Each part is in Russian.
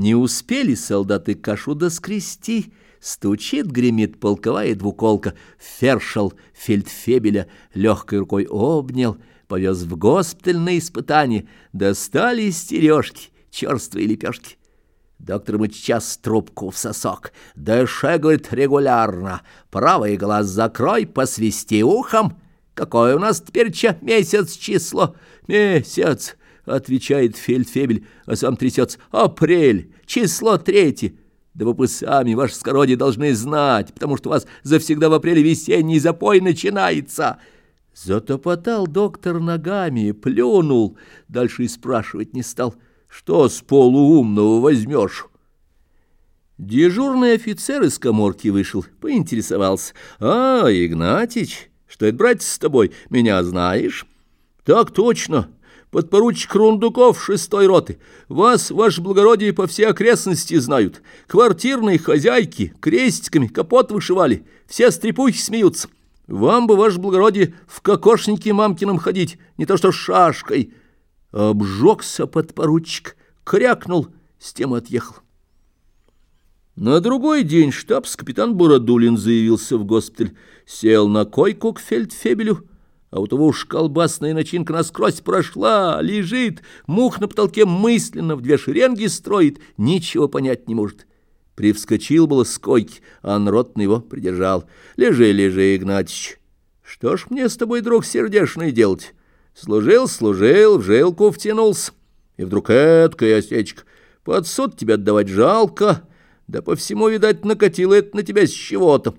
Не успели солдаты кашу доскрести, стучит, гремит полковая двуколка. Фершел фельдфебеля легкой рукой обнял, повез в госпиталь на испытание, достали стережки, черствые лепешки. Доктор ему час трубку в сосок. Дыши, говорит, регулярно. Правый глаз закрой, посвисти ухом. Какое у нас теперь ча месяц число? Месяц, отвечает фельдфебель, а сам трясется. Апрель, число третье. Да вы бы сами, ваше скородие, должны знать, потому что у вас завсегда в апреле весенний запой начинается. Затопотал доктор ногами, плюнул, дальше и спрашивать не стал — что с полуумного возьмешь? Дежурный офицер из коморки вышел, поинтересовался. «А, Игнатич, что это, братец, с тобой? Меня знаешь?» «Так точно, подпоручик Рундуков шестой роты. Вас, ваше благородие, по всей окрестности знают. Квартирные хозяйки крестиками капот вышивали, все стрепухи смеются. Вам бы, ваше благородие, в кокошнике мамкином ходить, не то что шашкой». Обжегся подпоручик, крякнул, с тем отъехал. На другой день штабс-капитан Бурадулин заявился в госпиталь, сел на койку к фельдфебелю, а у того уж колбасная начинка насквозь прошла, лежит, мух на потолке мысленно в две шеренги строит, ничего понять не может. Привскочил было с койки, а народ на его придержал. «Лежи, лежи, Игнатьич, что ж мне с тобой, друг сердешный, делать?» Служил, служил, в жилку втянулся. И вдруг эткая осечка. Под суд тебя отдавать жалко. Да по всему, видать, накатило это на тебя с чего-то.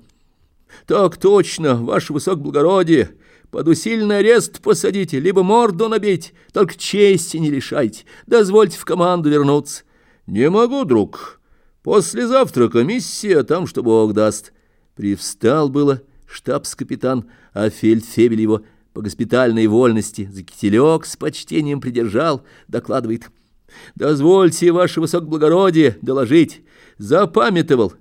Так точно, ваше высокоблагородие. Под усиленный арест посадите, либо морду набить. Только чести не лишайте. Дозвольте в команду вернуться. Не могу, друг. Послезавтра комиссия, там что Бог даст. Привстал было штабс-капитан, а фельдфебель его — по госпитальной вольности за кителек с почтением придержал, докладывает. «Дозвольте, ваше высокоблагородие, доложить. Запамятовал.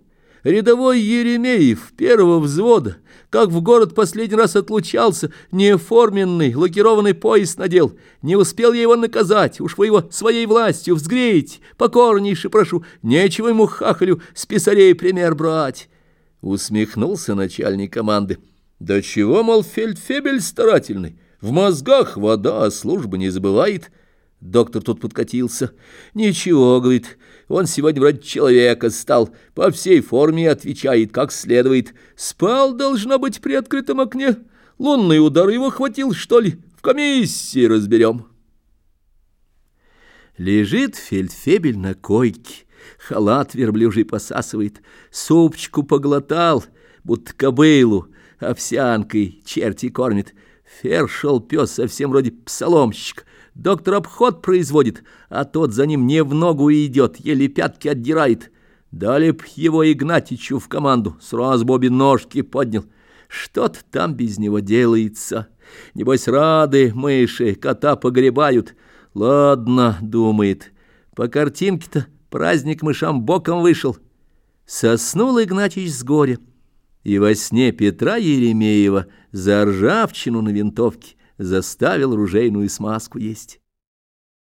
Рядовой Еремеев первого взвода, как в город последний раз отлучался, неоформенный лакированный пояс надел. Не успел я его наказать, уж вы его своей властью взгреть. Покорнейше прошу, нечего ему хахалю с писарей пример брать». Усмехнулся начальник команды. Да чего, мол, фельдфебель старательный? В мозгах вода, а служба не забывает. Доктор тут подкатился. Ничего, говорит, он сегодня вроде человека стал. По всей форме отвечает, как следует. Спал, должно быть, при открытом окне. Лунный удар его хватил, что ли? В комиссии разберем. Лежит фельдфебель на койке. Халат верблюжий посасывает. Супчику поглотал, будто кобылу овсянкой черти кормит. Фершел пес совсем вроде псаломщик. Доктор обход производит, а тот за ним не в ногу идет, еле пятки отдирает. Дали б его Игнатичу в команду, сразу обе ножки поднял. Что-то там без него делается. Небось, рады мыши, кота погребают. Ладно, думает, по картинке-то праздник мышам боком вышел. Соснул Игнатич с горя. И во сне Петра Еремеева за ржавчину на винтовке заставил ружейную смазку есть.